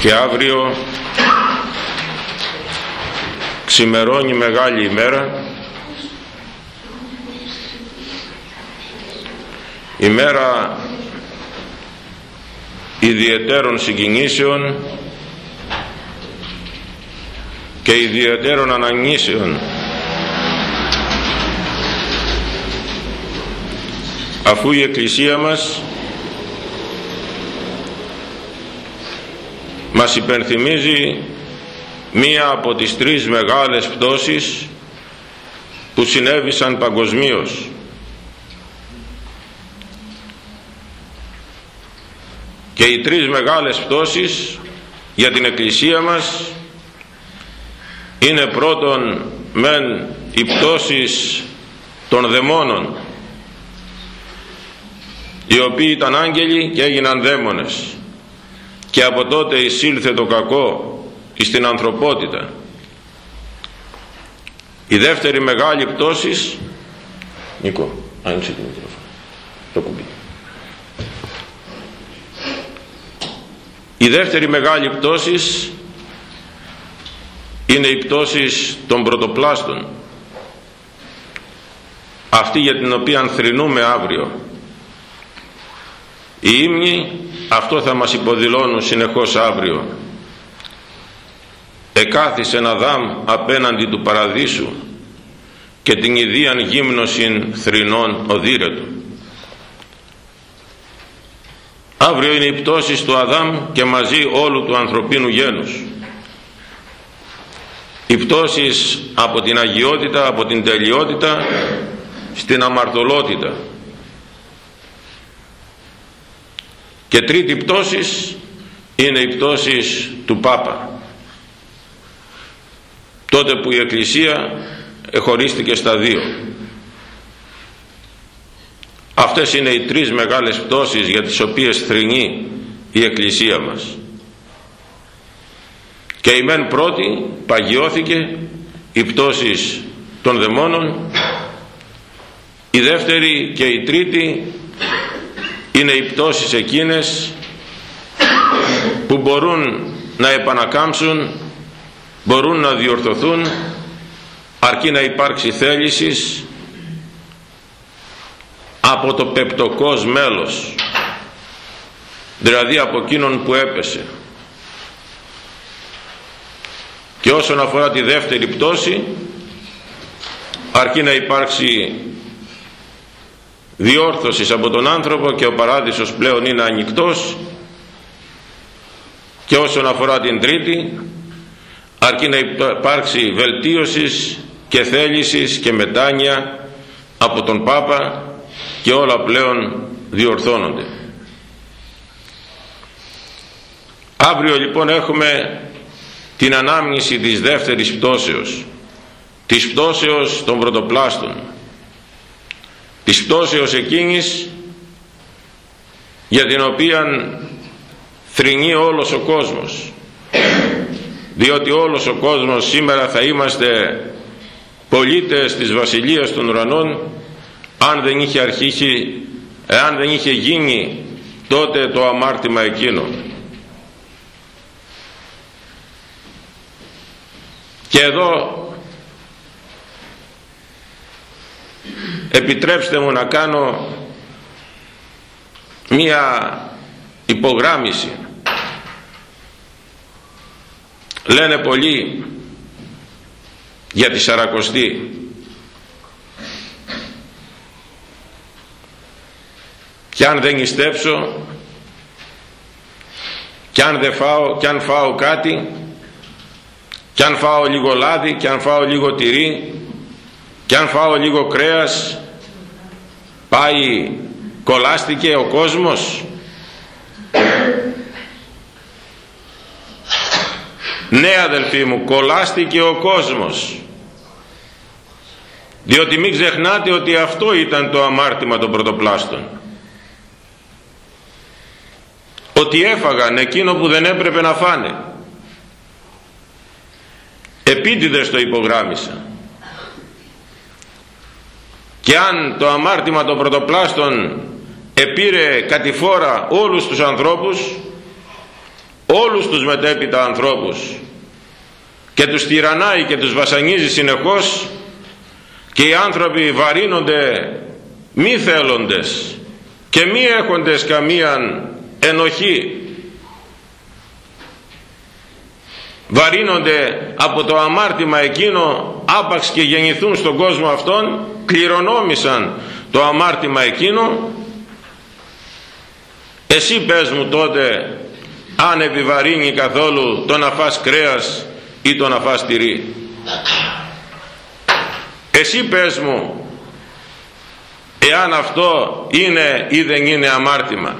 και αύριο ξημερώνει μεγάλη ημέρα. Ημέρα ιδιαιτέρων συγκινήσεων και ιδιαιτέρων αναγνήσεων αφού η Εκκλησία μας μας υπενθυμίζει μία από τις τρεις μεγάλες πτώσεις που συνέβησαν παγκοσμίως. Και οι τρεις μεγάλες πτώσεις για την Εκκλησία μας είναι πρώτον μεν οι πτώσεις των δαιμόνων οι οποίοι ήταν άγγελοι και έγιναν δαίμονες και από τότε εισήλθε το κακό στην ανθρωπότητα. Η δεύτερη μεγάλη πτώση. Νίκο, άνοιξε το μικρόφωνο. Το κουμπί. Η δεύτερη μεγάλη πτώση είναι η πτώση των πρωτοπλάστων. Αυτή για την οποία θρηνούμε αύριο. Οι ύμνοι αυτό θα μας υποδηλώνουν συνεχώς αύριο. Εκάθισε ένα δάμ απέναντι του παραδείσου και την ιδίαν γύμνωσιν θρηνών οδύρετου αύριο είναι η πτώση του Αδάμ και μαζί όλου του ανθρωπίνου γένους. Η πτώση από την αγιότητα από την τελειότητα στην αμαρτωλότητα και τρίτη πτώσης είναι η πτώσης του Πάπα. Τότε που η Εκκλησία εχωρίστηκε στα δύο. Αυτές είναι οι τρεις μεγάλες πτώσεις για τις οποίες θρηνεί η Εκκλησία μας. Και η μεν πρώτη παγιώθηκε η πτώσης των δαιμόνων. Η δεύτερη και η τρίτη είναι οι πτώσεις εκείνες που μπορούν να επανακάμψουν μπορούν να διορθωθούν αρκεί να υπάρξει θέλησης από το πεπτοκός μέλος δηλαδή από εκείνον που έπεσε. Και όσον αφορά τη δεύτερη πτώση αρκεί να υπάρξει διόρθωσης από τον άνθρωπο και ο παράδεισος πλέον είναι ανοιχτός και όσον αφορά την τρίτη αρκεί να υπάρξει βελτίωσης και θέλησης και μετάνοια από τον Πάπα και όλα πλέον διορθώνονται. Αύριο λοιπόν έχουμε την ανάμνηση της δεύτερης πτώσεως, της πτώσεως των πρωτοπλάστων, της πτώσεως εκείνης για την οποία θρηνεί όλος ο κόσμος. Διότι όλος ο κόσμος σήμερα θα είμαστε πολίτες της Βασιλείας των Ουρανών αν δεν είχε αρχίσει εάν δεν είχε γίνει τότε το αμάρτημα εκείνο. Και εδώ επιτρέψτε μου να κάνω μία υπογράμμιση. Λένε πολλοί για τη Σαρακοστή. Και αν δεν νηστέψω και αν δεν φάω και αν φάω κάτι και αν φάω λίγο λάδι και αν φάω λίγο τυρί και αν φάω λίγο κρέας πάει κολλάστηκε ο κόσμος. Ναι αδελφοί μου κολλάστηκε ο κόσμος. Διότι μην ξεχνάτε ότι αυτό ήταν το αμάρτημα των πρωτοπλάστων. Ότι έφαγαν εκείνο που δεν έπρεπε να φάνε. Επίτηδες το υπογράμμισα και αν το αμάρτημα των πρωτοπλάστων επήρε κατηφόρα όλους τους ανθρώπους όλους τους μετέπειτα ανθρώπους και τους τυραννάει και τους βασανίζει συνεχώς και οι άνθρωποι βαρύνονται μη θέλοντες και μη έχοντες καμίαν ενοχή βαρύνονται από το αμάρτημα εκείνο άπαξ και γεννηθούν στον κόσμο αυτόν κληρονόμησαν το αμάρτημα εκείνο. Εσύ πες μου τότε αν επιβαρύνει καθόλου το να φας κρέας ή το να φας τυρί. Εσύ πες μου εάν αυτό είναι ή δεν είναι αμάρτημα.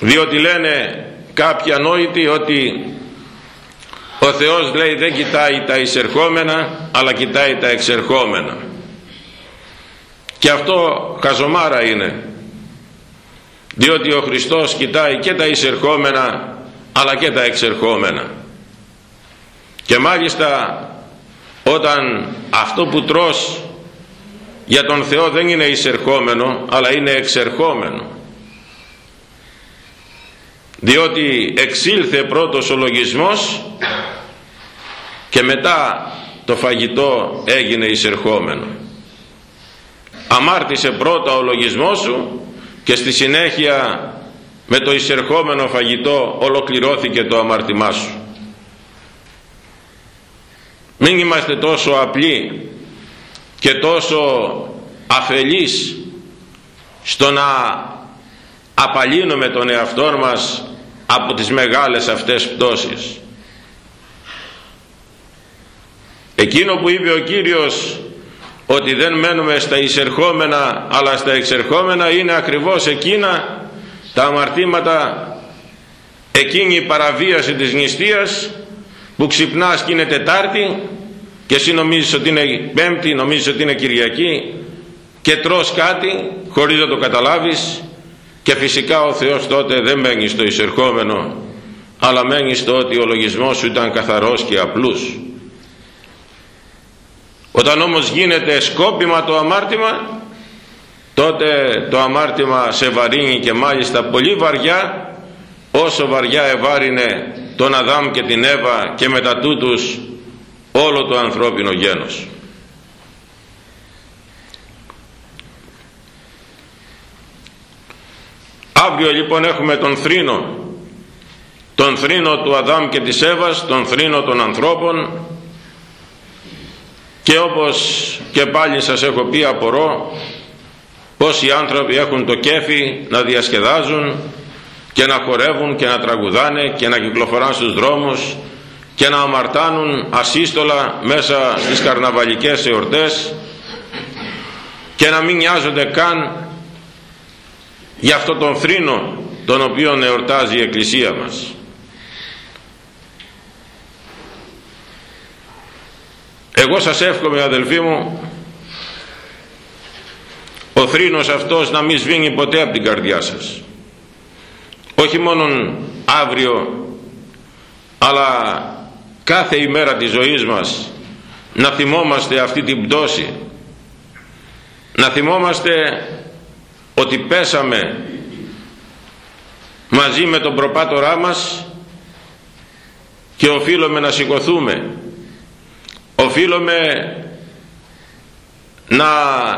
Διότι λένε κάποιοι ανόητοι ότι ο Θεός λέει δεν κοιτάει τα εισερχόμενα αλλά κοιτάει τα εξερχόμενα. Και αυτό καζομάρα είναι. Διότι ο Χριστός κοιτάει και τα εισερχόμενα αλλά και τα εξερχόμενα. Και μάλιστα όταν αυτό που τρως για τον Θεό δεν είναι εισερχόμενο αλλά είναι εξερχόμενο διότι εξήλθε πρώτος ο λογισμός και μετά το φαγητό έγινε εισερχόμενο. Αμάρτησε πρώτα ο λογισμός σου και στη συνέχεια με το εισερχόμενο φαγητό ολοκληρώθηκε το αμάρτημά σου. Μην είμαστε τόσο απλοί και τόσο αφελείς στο να απαλύνουμε τον εαυτό μας από τις μεγάλες αυτές πτώσεις. Εκείνο που είπε ο Κύριος ότι δεν μένουμε στα εισερχόμενα αλλά στα εξερχόμενα είναι ακριβώς εκείνα τα αμαρτήματα εκείνη η παραβίαση της νηστείας που ξυπνάς και είναι Τετάρτη και εσύ νομίζεις ότι είναι Πέμπτη, νομίζεις ότι είναι Κυριακή και τρως κάτι χωρίς να το καταλάβεις και φυσικά ο Θεός τότε δεν μένει στο εισερχόμενο αλλά μένει στο ότι ο λογισμός σου ήταν καθαρός και απλούς όταν όμως γίνεται σκόπιμα το αμάρτημα τότε το αμάρτημα σε βαρύνει και μάλιστα πολύ βαριά όσο βαριά ευάρινε τον Αδάμ και την Εύα και μετά τούτους όλο το ανθρώπινο γένος. Αύριο λοιπόν έχουμε τον θρήνο, τον θρήνο του Αδάμ και της Εύας, τον θρήνο των ανθρώπων. Και όπως και πάλι σας έχω πει απορώ πως οι άνθρωποι έχουν το κέφι να διασκεδάζουν και να χορεύουν και να τραγουδάνε και να κυκλοφοράνε στους δρόμους και να αμαρτάνουν ασύστολα μέσα στις καρναβαλικές εορτές και να μην νοιάζονται καν για αυτό τον θρήνο τον οποίο εορτάζει η Εκκλησία μας. Εγώ σας εύχομαι αδελφοί μου ο θρήνος αυτός να μην σβήνει ποτέ από την καρδιά σας όχι μόνον αύριο αλλά κάθε ημέρα της ζωής μας να θυμόμαστε αυτή την πτώση να θυμόμαστε ότι πέσαμε μαζί με τον προπάτορά μας και οφείλουμε να σηκωθούμε. Οφείλουμε να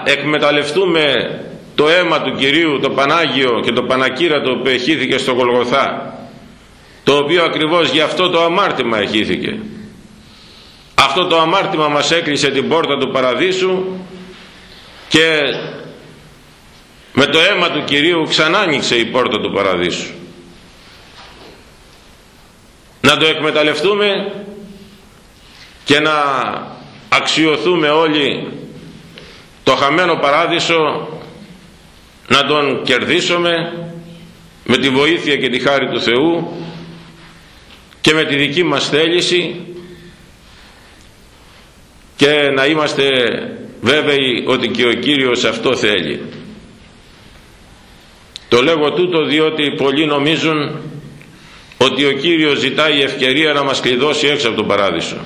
εκμεταλλευτούμε το αίμα του Κυρίου το Πανάγιο και το Πανακύρατο που εχήθηκε στο Γολγοθά το οποίο ακριβώς γι' αυτό το αμάρτημα εχήθηκε. Αυτό το αμάρτημα μας έκλεισε την πόρτα του Παραδείσου και με το αίμα του Κυρίου ξανά άνοιξε η πόρτα του Παραδείσου να το εκμεταλλευτούμε και να αξιοθούμε όλοι το χαμένο παράδεισο να τον κερδίσουμε με τη βοήθεια και τη χάρη του Θεού και με τη δική μας θέληση και να είμαστε βέβαιοι ότι και ο Κύριος αυτό θέλει. Το λέγω τούτο διότι πολλοί νομίζουν ότι ο Κύριος ζητάει ευκαιρία να μας κλειδώσει έξω από τον παράδεισο.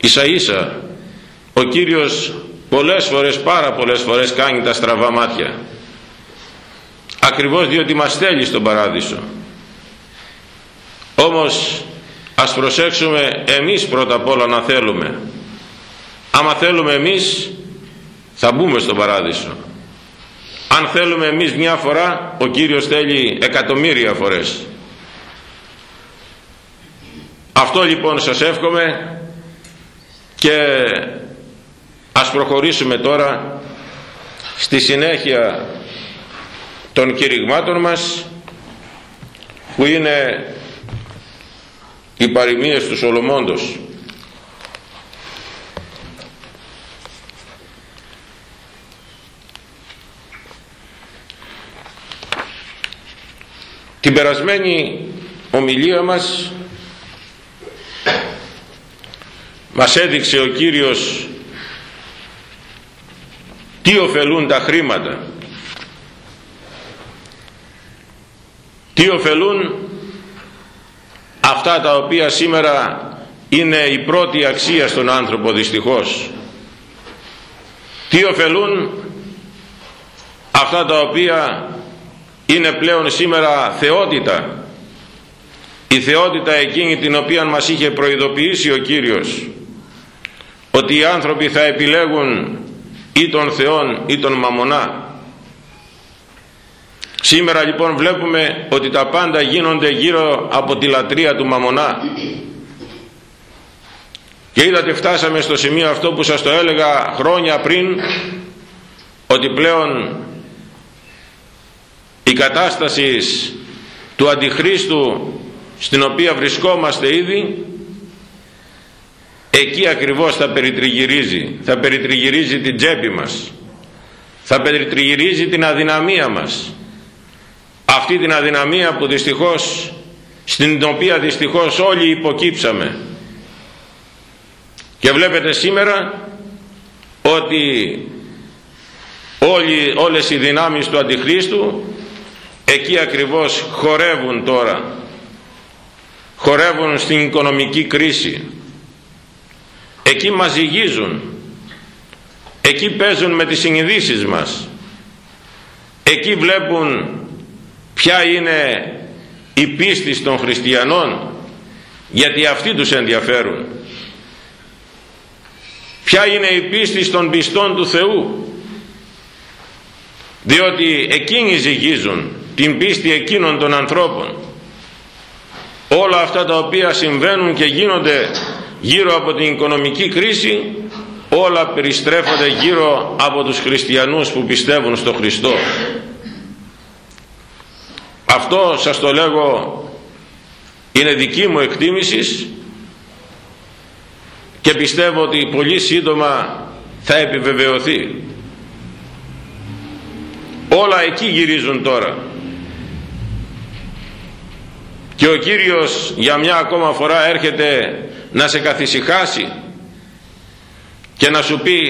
Ίσα ίσα ο Κύριος πολλές φορές πάρα πολλές φορές κάνει τα στραβά μάτια. Ακριβώς διότι μας θέλει στον παράδεισο. Όμως ας προσέξουμε εμείς πρώτα απ' όλα να θέλουμε. Άμα θέλουμε εμείς θα μπούμε στον παράδεισο αν θέλουμε εμείς μια φορά ο Κύριος θέλει εκατομμύρια φορές. Αυτό λοιπόν σας εύχομαι και ας προχωρήσουμε τώρα στη συνέχεια των κηρυγμάτων μας που είναι οι παροιμίες του Σολομώντος την περασμένη ομιλία μας μας έδειξε ο Κύριος τι ωφελούν τα χρήματα. Τι ωφελούν αυτά τα οποία σήμερα είναι η πρώτη αξία στον άνθρωπο δυστυχώς. Τι ωφελούν αυτά τα οποία είναι πλέον σήμερα θεότητα. Η θεότητα εκείνη την οποία μας είχε προειδοποιήσει ο Κύριος ότι οι άνθρωποι θα επιλέγουν ή τον Θεόν ή τον Μαμονά. Σήμερα λοιπόν βλέπουμε ότι τα πάντα γίνονται γύρω από τη λατρεία του Μαμονά. Και είδατε φτάσαμε στο σημείο αυτό που σας το έλεγα χρόνια πριν ότι πλέον η κατάσταση του Αντιχρίστου στην οποία βρισκόμαστε ήδη εκεί ακριβώς θα περιτριγυρίζει. Θα περιτριγυρίζει την τσέπη μας. Θα περιτριγυρίζει την αδυναμία μας. Αυτή την αδυναμία που δυστυχώς στην οποία δυστυχώς όλοι υποκύψαμε. Και βλέπετε σήμερα ότι όλοι, όλες οι δυνάμεις του Αντιχρίστου εκεί ακριβώς χορεύουν τώρα. Χορεύουν στην οικονομική κρίση. Εκεί μας ζυγίζουν. Εκεί παίζουν με τις συνειδήσεις μας. Εκεί βλέπουν ποια είναι η πίστη των χριστιανών γιατί αυτοί τους ενδιαφέρουν. Ποια είναι η πίστη των πιστών του Θεού διότι εκείνοι ζυγίζουν την πίστη εκείνων των ανθρώπων. Όλα αυτά τα οποία συμβαίνουν και γίνονται γύρω από την οικονομική κρίση όλα περιστρέφονται γύρω από τους χριστιανούς που πιστεύουν στο Χριστό. Αυτό σας το λέγω είναι δική μου εκτίμηση και πιστεύω ότι πολύ σύντομα θα επιβεβαιωθεί. Όλα εκεί γυρίζουν τώρα και ο Κύριος για μια ακόμα φορά έρχεται να σε καθησυχάσει και να σου πει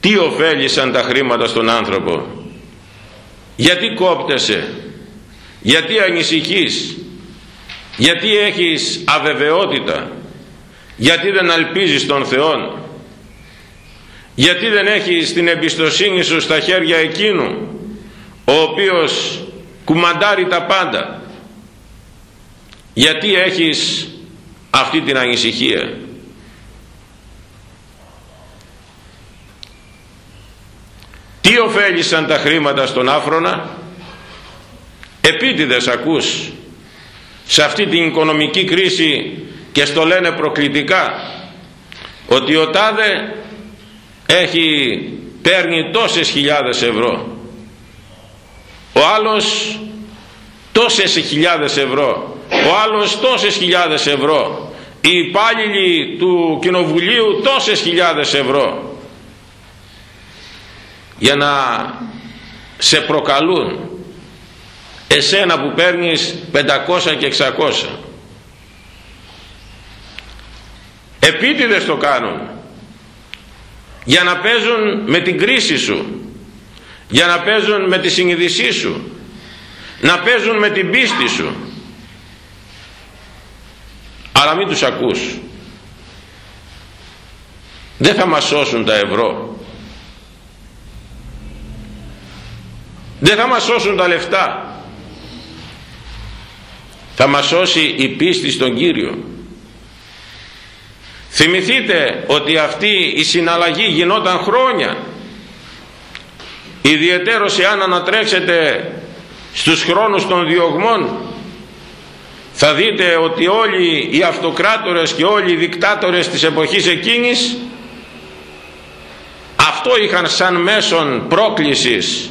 τι ωφέλησαν τα χρήματα στον άνθρωπο. Γιατί κόπτεσαι γιατί ανησυχείς γιατί έχεις αβεβαιότητα γιατί δεν αλπίζεις τον Θεό γιατί δεν έχεις την εμπιστοσύνη σου στα χέρια εκείνου ο οποίος κουμαντάρει τα πάντα γιατί έχεις αυτή την ανησυχία; Τι ωφέλησαν τα χρήματα στον άφρονα; Επίτηδες ακούς σε αυτή την οικονομική κρίση και στο λένε προκλητικά ότι ο τάδε έχει παίρνει τόσες χιλιάδες ευρώ. Ο άλλος τόσες χιλιάδες ευρώ ο άλλος τόσες χιλιάδες ευρώ. Οι υπάλληλοι του κοινοβουλίου τόσες χιλιάδες ευρώ. Για να σε προκαλούν εσένα που παίρνεις 500 και 600 επίτηδες το κάνουν. Για να παίζουν με την κρίση σου. Για να παίζουν με τη συνειδησή σου. Να παίζουν με την πίστη σου αλλά μην τους ακούς. Δεν θα μας σώσουν τα ευρώ. Δεν θα μας σώσουν τα λεφτά. Θα μας σώσει η πίστη στον Κύριο. Θυμηθείτε ότι αυτή η συναλλαγή γινόταν χρόνια. Ιδιαιτέρως εάν ανατρέξετε στους χρόνους των διωγμών θα δείτε ότι όλοι οι αυτοκράτορες και όλοι οι δικτάτορες της εποχής εκείνης αυτό είχαν σαν μέσον πρόκλησης.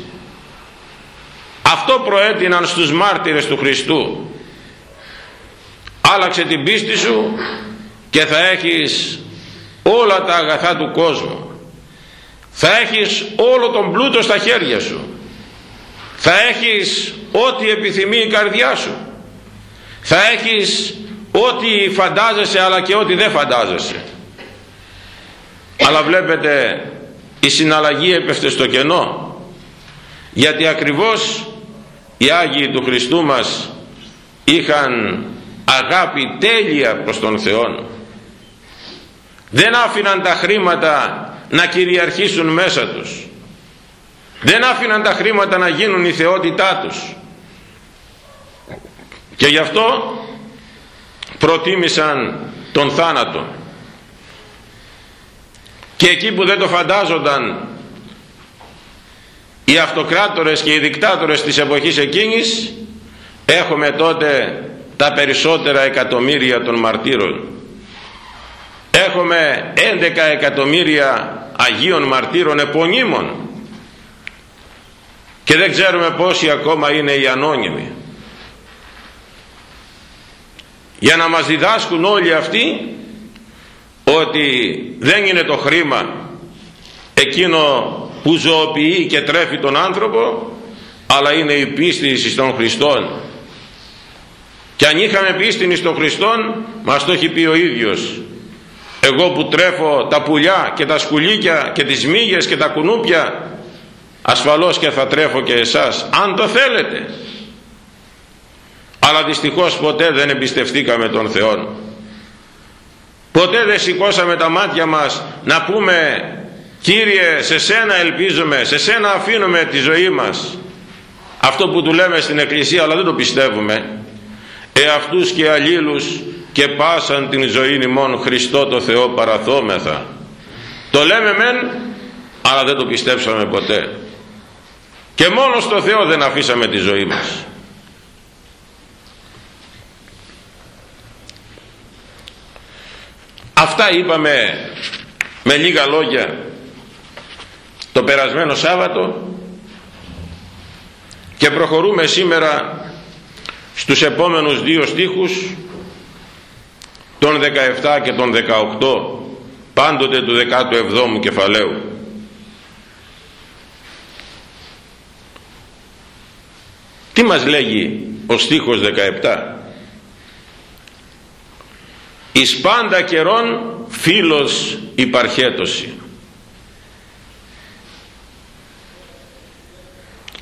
Αυτό προέτειναν στους μάρτυρες του Χριστού. Άλλαξε την πίστη σου και θα έχεις όλα τα αγαθά του κόσμου. Θα έχεις όλο τον πλούτο στα χέρια σου. Θα έχεις ό,τι επιθυμεί η καρδιά σου θα έχεις ό,τι φαντάζεσαι αλλά και ό,τι δεν φαντάζεσαι. Αλλά βλέπετε η συναλλαγή έπεφτε στο κενό. Γιατί ακριβώς οι Άγιοι του Χριστού μας είχαν αγάπη τέλεια προς τον Θεό δεν άφηναν τα χρήματα να κυριαρχήσουν μέσα τους. Δεν άφηναν τα χρήματα να γίνουν η θεότητά τους και γι' αυτό προτίμησαν τον θάνατο. Και εκεί που δεν το φαντάζονταν οι αυτοκράτορες και οι δικτάτορες της εποχής εκείνης έχουμε τότε τα περισσότερα εκατομμύρια των μαρτύρων. Έχουμε 11 εκατομμύρια Αγίων Μαρτύρων επωνύμων. Και δεν ξέρουμε πόσοι ακόμα είναι οι ανώνυμοι για να μας διδάσκουν όλοι αυτοί ότι δεν είναι το χρήμα εκείνο που ζωοποιεί και τρέφει τον άνθρωπο αλλά είναι η πίστη στον Χριστόν. Και αν είχαμε πίστη στον Χριστόν μας το έχει πει ο ίδιος. Εγώ που τρέφω τα πουλιά και τα σκουλήκια και τις μύγες και τα κουνούπια ασφαλώς και θα τρέφω και εσάς αν το θέλετε αλλά δυστυχώς ποτέ δεν εμπιστευτήκαμε τον Θεό ποτέ δεν σηκώσαμε τα μάτια μας να πούμε Κύριε σε σένα ελπίζουμε σε σένα αφήνουμε τη ζωή μας αυτό που του λέμε στην Εκκλησία αλλά δεν το πιστεύουμε. Εαυτούς και αλλήλους και πάσαν την ζωή ημών Χριστό το Θεό παραθόμεθα το λέμε μεν αλλά δεν το πιστέψαμε ποτέ. Και μόνο στο Θεό δεν αφήσαμε τη ζωή μας αυτά είπαμε με λίγα λόγια το περασμένο Σάββατο και προχωρούμε σήμερα στους επόμενους δύο στίχους τον 17 και τον 18 πάντοτε του 17ου κεφαλαίου. Τι μας λέγει ο στίχος 17 εις πάντα καιρών φίλος υπαρχέτωση.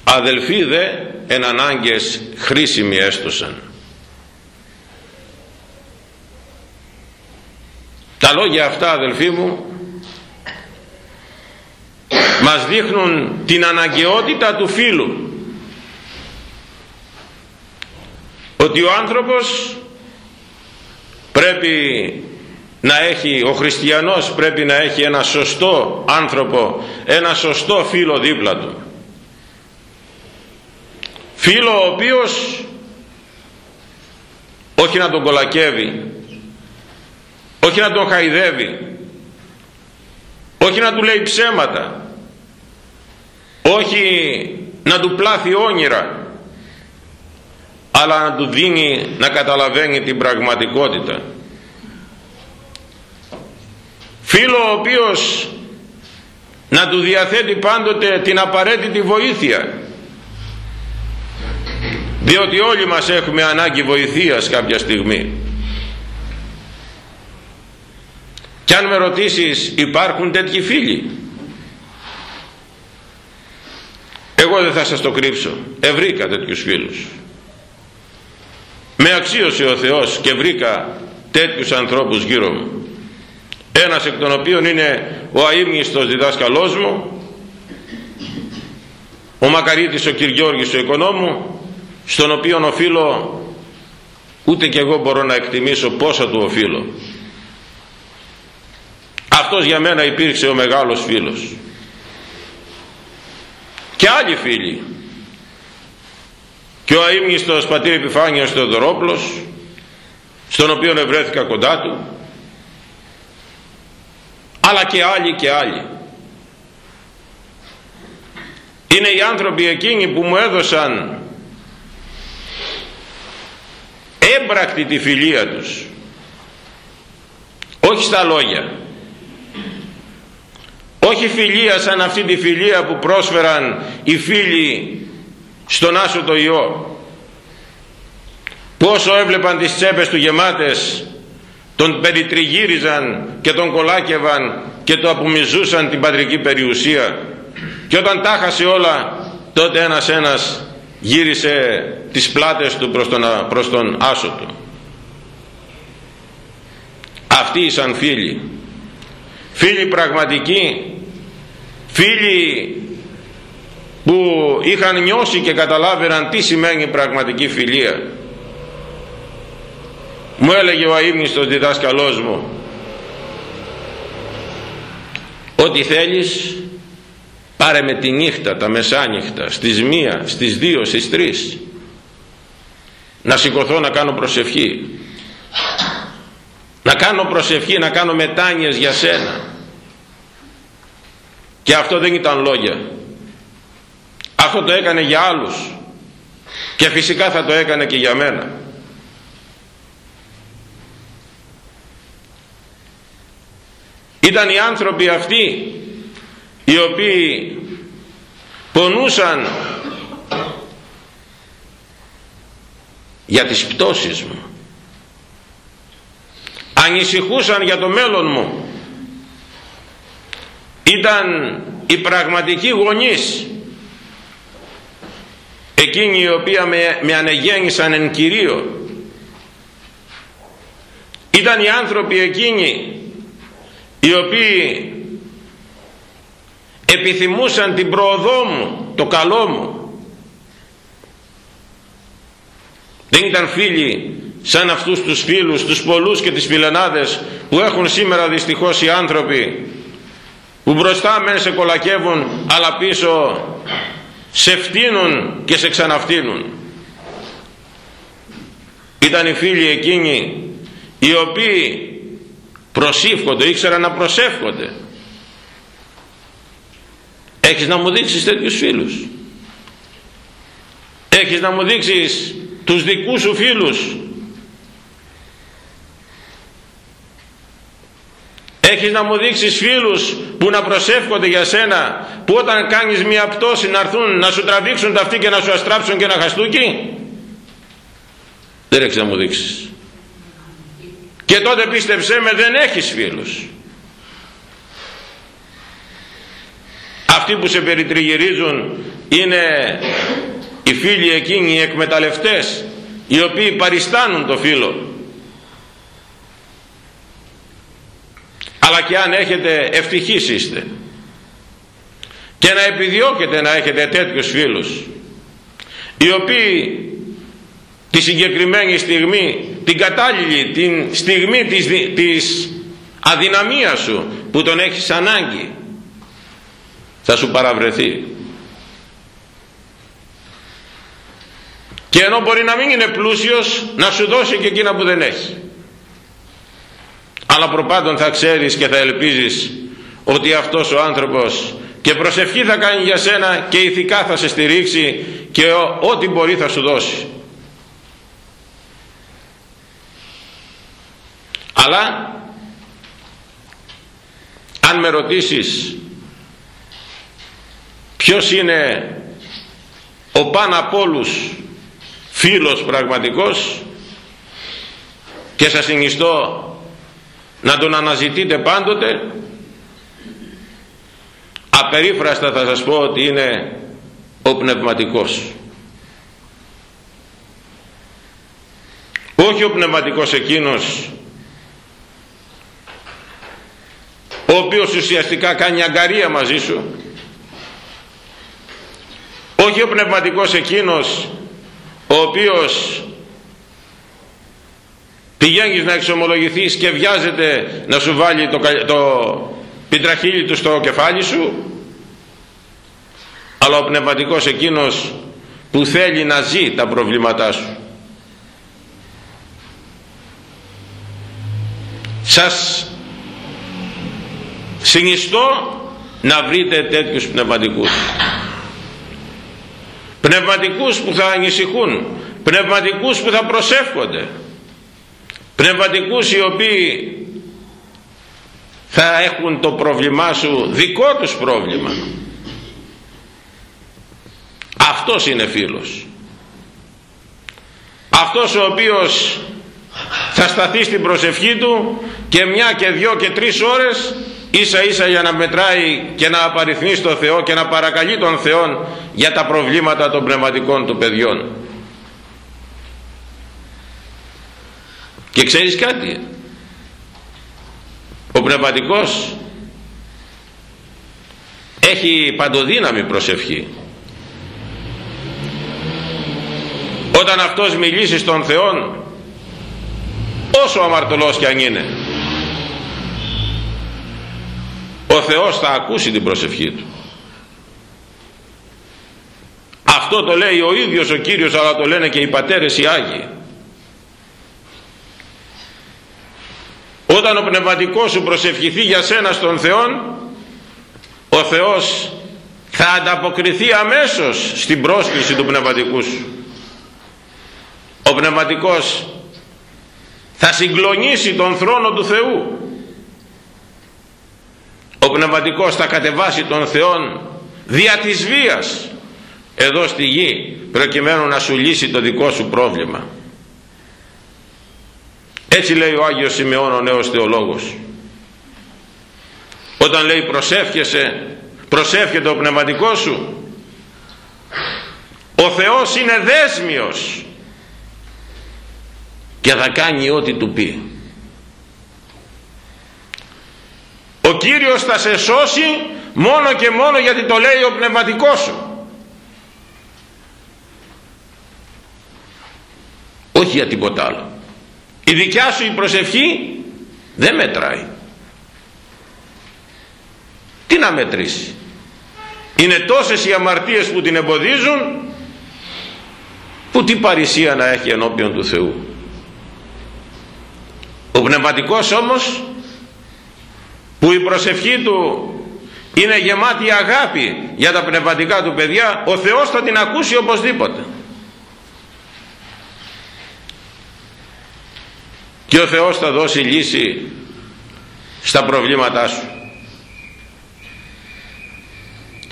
Αδελφοί δε εν ανάγκες χρήσιμοι έστωσαν. Τα λόγια αυτά αδελφοί μου μας δείχνουν την αναγκαιότητα του φίλου. Ότι ο άνθρωπος πρέπει να έχει ο χριστιανός πρέπει να έχει ένα σωστό άνθρωπο ένα σωστό φίλο δίπλα του. Φίλο ο οποίος όχι να τον κολακεύει όχι να τον χαϊδεύει όχι να του λέει ψέματα όχι να του πλάθει όνειρα αλλά να του δίνει να καταλαβαίνει την πραγματικότητα. Φίλο ο οποίος να του διαθέτει πάντοτε την απαραίτητη βοήθεια. Διότι όλοι μας έχουμε ανάγκη βοηθείας κάποια στιγμή. Και αν με ρωτήσεις υπάρχουν τέτοιοι φίλοι; Εγώ δεν θα σας το κρύψω. Ευρήκα τέτοιους φίλους με αξίωσε ο Θεός και βρήκα τέτοιους ανθρώπους γύρω μου. Ένας εκ των οποίων είναι ο αείμνηστος διδάσκαλός μου ο Μακαρίτης ο Κυριώργης ο οικονόμου στον οποίο οφείλω ούτε και εγώ μπορώ να εκτιμήσω πόσο του οφείλω. Αυτός για μένα υπήρξε ο μεγάλος φίλος. Και άλλοι φίλοι και ο αείμνηστος πατήρ Επιφάνιος Θεοδωρόπλος στον οποίο ευρέθηκα κοντά του αλλά και άλλοι και άλλοι. Είναι οι άνθρωποι εκείνοι που μου έδωσαν έμπρακτη τη φιλία τους. Όχι στα λόγια. Όχι φιλία σαν αυτή τη φιλία που πρόσφεραν οι φίλοι στον Άσο το Υιό. Πόσο έβλεπαν τις τσέπες του γεμάτες τον περιτριγύριζαν και τον κολάκευαν και το απομυζούσαν την πατρική περιουσία. Και όταν τα χασε όλα τότε ένας ένας γύρισε τις πλάτες του προς τον, προς τον άσο του. Αυτοί ήσαν φίλοι. Φίλοι πραγματικοί. Φίλοι που είχαν νιώσει και καταλάβαιναν τι σημαίνει πραγματική φιλία. Μου έλεγε ο αείμνηστος διδάσκαλός μου ό,τι θέλεις πάρε με τη νύχτα τα μεσάνυχτα στις μία, στις δύο, στις τρεις. Να σηκωθώ να κάνω προσευχή. Να κάνω προσευχή, να κάνω μετάνοιες για σένα και αυτό δεν ήταν λόγια αυτό το έκανε για άλλους. Και φυσικά θα το έκανε και για μένα. Ήταν οι άνθρωποι αυτοί οι οποίοι πονούσαν για τις πτώσεις μου. Ανησυχούσαν για το μέλλον μου. Ήταν οι πραγματικοί γονείς εκείνοι οι οποίοι με, με ανεγέννησαν εν Κυρίω ήταν οι άνθρωποι εκείνοι οι οποίοι επιθυμούσαν την προοδό μου, το καλό μου. Δεν ήταν φίλοι σαν αυτούς τους φίλους, τους πολλούς και τις φιλενάδες που έχουν σήμερα δυστυχώς οι άνθρωποι που μπροστά μεν σε κολακεύουν αλλά πίσω σε φτύνουν και σε ξαναφτύνουν. Ήταν οι φίλοι εκείνοι οι οποίοι προσήφκονται, ήξεραν να προσεύχονται έχεις να μου δείξεις τέτοιους φίλους; Έχεις να μου δείξεις τους δικούς σου φίλους; Έχεις να μου δείξεις φίλους που να προσεύχονται για σένα που όταν κάνεις μια πτώση να έρθουν να σου τραβήξουν τα αυτή και να σου αστράψουν και να χαστούκι; Δεν έχεις να μου δείξεις. Και τότε πίστεψέ με δεν έχεις φίλους. Αυτοί που σε περιτριγυρίζουν είναι οι φίλοι εκείνοι οι εκμεταλλευτές οι οποίοι παριστάνουν το φίλο αλλά και αν έχετε ευτυχείς είστε. Και να επιδιώκετε να έχετε τέτοιους φίλους οι οποίοι τη συγκεκριμένη στιγμή την κατάλληλη την στιγμή της, της αδυναμίας σου που τον έχεις ανάγκη θα σου παραβρεθεί. Και ενώ μπορεί να μην είναι πλούσιος να σου δώσει και εκείνα που δεν έχεις αλλά προπάντων θα ξέρεις και θα ελπίζεις ότι αυτός ο άνθρωπος και προσευχή θα κάνει για σένα και ηθικά θα σε στηρίξει και ό,τι μπορεί θα σου δώσει. Αλλά αν με ρωτήσεις ποιος είναι ο πάνω απ' όλους φίλος πραγματικός και σας συνιστώ να τον αναζητείτε πάντοτε. Απερίφραστα θα σας πω ότι είναι ο πνευματικός. Όχι ο πνευματικός εκείνος ο οποίος ουσιαστικά κάνει αγκαρία μαζί σου. Όχι ο πνευματικός εκείνος ο οποίος πηγαίνεις να εξομολογηθείς και βιάζεται να σου βάλει το, το πιτραχύλι του στο κεφάλι σου. Αλλά ο πνευματικός εκείνος που θέλει να ζει τα προβλήματά σου. Σας συνιστώ να βρείτε τέτοιους πνευματικούς. Πνευματικούς που θα ανησυχούν. Πνευματικούς που θα προσεύχονται πνευματικούς οι οποίοι θα έχουν το πρόβλημά σου δικό τους πρόβλημα. Αυτός είναι φίλος. Αυτός ο οποίος θα σταθεί στην προσευχή του και μια και δυο και τρεις ώρες ίσα ίσα για να μετράει και να απαριθμεί στο Θεό και να παρακαλεί τον Θεό για τα προβλήματα των πνευματικών του παιδιών και ξέρεις κάτι; Ο πνευματικός έχει παντοδύναμη προσευχή. Όταν αυτός μιλήσει στον Θεό όσο αμαρτωλός κι αν είναι ο Θεός θα ακούσει την προσευχή του. Αυτό το λέει ο ίδιος ο Κύριος αλλά το λένε και οι πατέρες οι Άγιοι όταν ο πνευματικός σου προσευχηθεί για σένα στον Θεό ο Θεός θα ανταποκριθεί αμέσως στην πρόσκληση του πνευματικού σου. Ο πνευματικός θα συγκλονίσει τον θρόνο του Θεού. Ο πνευματικός θα κατεβάσει τον Θεόν δια της βίας εδώ στη γη προκειμένου να σου λύσει το δικό σου πρόβλημα έτσι λέει ο Άγιος Σημεών ο νέος θεολόγος. Όταν λέει προσεύχεσαι προσεύχεται ο πνευματικός σου. Ο Θεός είναι δέσμιος και θα κάνει ό,τι του πει ο Κύριος θα σε σώσει μόνο και μόνο γιατί το λέει ο πνευματικός σου. Όχι για τίποτα άλλο η δικιά σου η προσευχή δεν μετράει. Τι να μετρήσει; Είναι τόσες οι αμαρτίες που την εμποδίζουν που τι παρησία να έχει ενώπιον του Θεού. Ο πνευματικός όμως που η προσευχή του είναι γεμάτη αγάπη για τα πνευματικά του παιδιά ο Θεός θα την ακούσει οπωσδήποτε και ο Θεός θα δώσει λύση στα προβλήματά σου.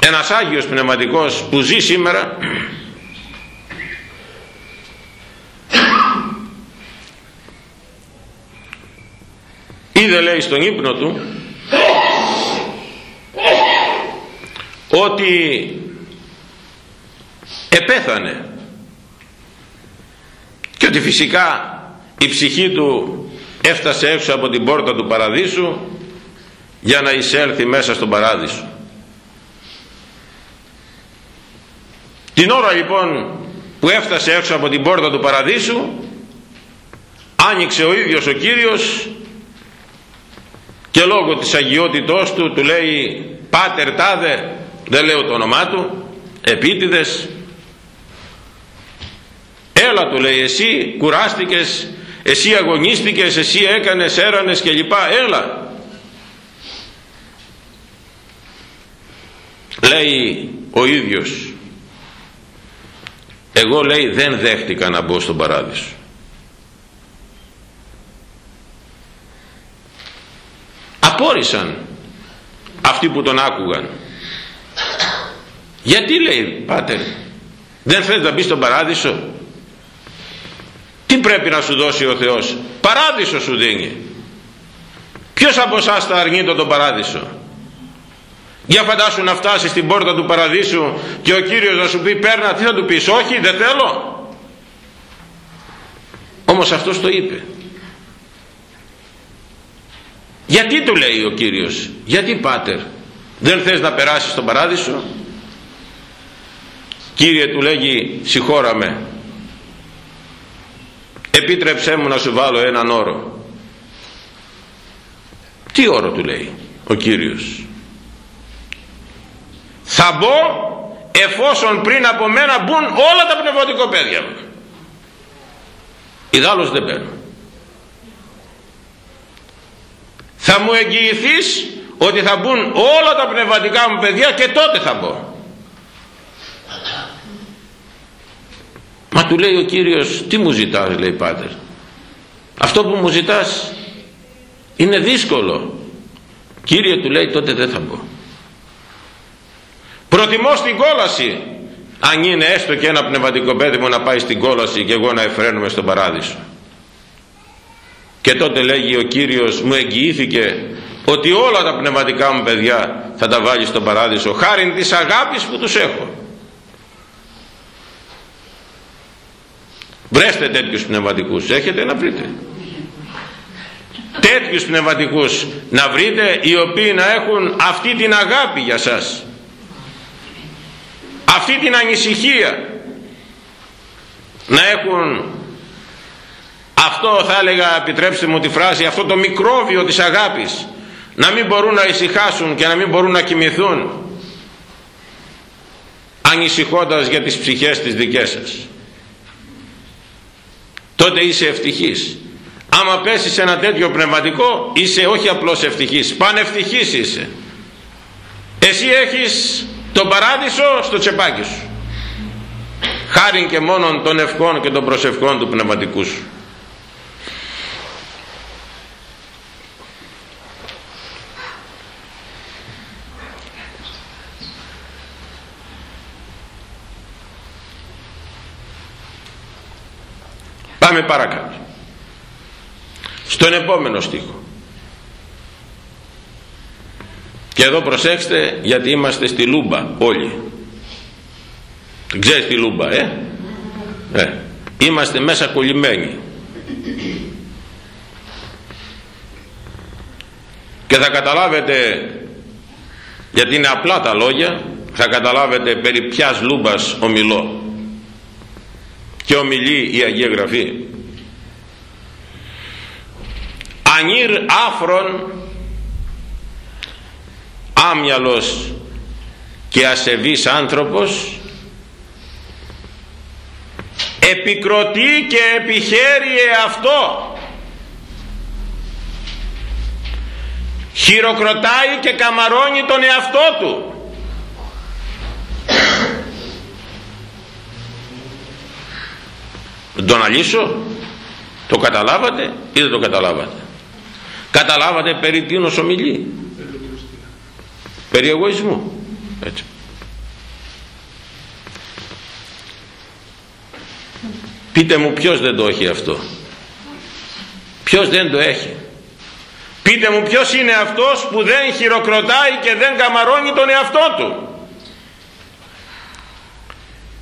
Ένας Άγιος Πνευματικός που ζει σήμερα είδε λέει στον ύπνο του ότι επέθανε και ότι φυσικά η ψυχή του έφτασε έξω από την πόρτα του παραδείσου για να εισέλθει μέσα στον παράδεισο. Την ώρα λοιπόν που έφτασε έξω από την πόρτα του παραδείσου άνοιξε ο ίδιος ο Κύριος και λόγω της αγιότητός του του λέει πάτερ τάδε δεν λέω το όνομά του επίτηδες έλα του λέει εσύ κουράστηκες εσύ αγωνίστηκες εσύ έκανες έρανες και λοιπά έλα. Λέει ο ίδιος. Εγώ λέει δεν δέχτηκα να μπω στον παράδεισο. Απόρρισαν αυτοί που τον άκουγαν. Γιατί λέει πάτερ δεν θες να μπεις στον παράδεισο; Τι πρέπει να σου δώσει ο Θεός; Παράδεισο σου δίνει. Ποιος από εσάς θα αρνείται τον παράδεισο; Για φαντάσου να φτάσει στην πόρτα του παραδείσου και ο Κύριος να σου πει παίρνα τι θα του πεις; Όχι δεν θέλω όμως αυτός το είπε. Γιατί του λέει ο Κύριος; Γιατί πάτερ δεν θες να περάσεις στον παράδεισο; Κύριε του λέγει συγχώρα με επίτρεψέ μου να σου βάλω έναν όρο. Τι όρο του λέει ο Κύριος; Θα μπω εφόσον πριν από μένα μπουν όλα τα πνευματικοπαίδια μου. Ιδάλλως δεν μπαίνω θα μου εγγυηθείς ότι θα μπουν όλα τα πνευματικά μου παιδιά και τότε θα μπω του λέει ο Κύριος τι μου ζητάς λέει πάτερ. Αυτό που μου ζητάς είναι δύσκολο Κύριε του λέει τότε δεν θα μπω προτιμώ στην κόλαση. Αν είναι έστω και ένα πνευματικό παιδί μου να πάει στην κόλαση και εγώ να εφραίνομαι στον παράδεισο και τότε λέγει ο Κύριος μου εγγυήθηκε ότι όλα τα πνευματικά μου παιδιά θα τα βάλει στον παράδεισο χάρη της αγάπης που τους έχω βρέστε τέτοιους πνευματικούς. Έχετε να βρείτε. Τέτοιους πνευματικούς να βρείτε οι οποίοι να έχουν αυτή την αγάπη για σας. Αυτή την ανησυχία. Να έχουν αυτό θα έλεγα επιτρέψτε μου τη φράση αυτό το μικρόβιο της αγάπης. Να μην μπορούν να ησυχάσουν και να μην μπορούν να κοιμηθούν ανησυχώντας για τις ψυχές της δικές σας τότε είσαι ευτυχής. Άμα πέσεις σε ένα τέτοιο πνευματικό είσαι όχι απλώς ευτυχής πανευτυχής είσαι. Εσύ έχεις τον παράδεισο στο τσεπάκι σου. Χάρη και μόνον των ευχών και των προσευχών του πνευματικού σου Πάμε παρακάτω. Στον επόμενο στίχο. Και εδώ προσέξτε γιατί είμαστε στη Λούμπα όλοι. Ξέρεις τη Λούμπα ε; ε. Είμαστε μέσα κολλημένοι. Και θα καταλάβετε γιατί είναι απλά τα λόγια θα καταλάβετε περί ποιας λούμπας ομιλώ και ομιλεί η Αγία Γραφή ανήρ άφρον άμυαλος και ασεβής άνθρωπος επικροτεί και επιχαίρει αυτό. Χειροκροτάει και καμαρώνει τον εαυτό του. Τον αναλύσω το καταλάβατε ή δεν το καταλάβατε; Καταλάβατε περί τίνος ομιλεί; Περί εγωισμού. Έτσι. Πείτε μου ποιος δεν το έχει αυτό. Ποιος δεν το έχει. Πείτε μου ποιος είναι αυτός που δεν χειροκροτάει και δεν καμαρώνει τον εαυτό του.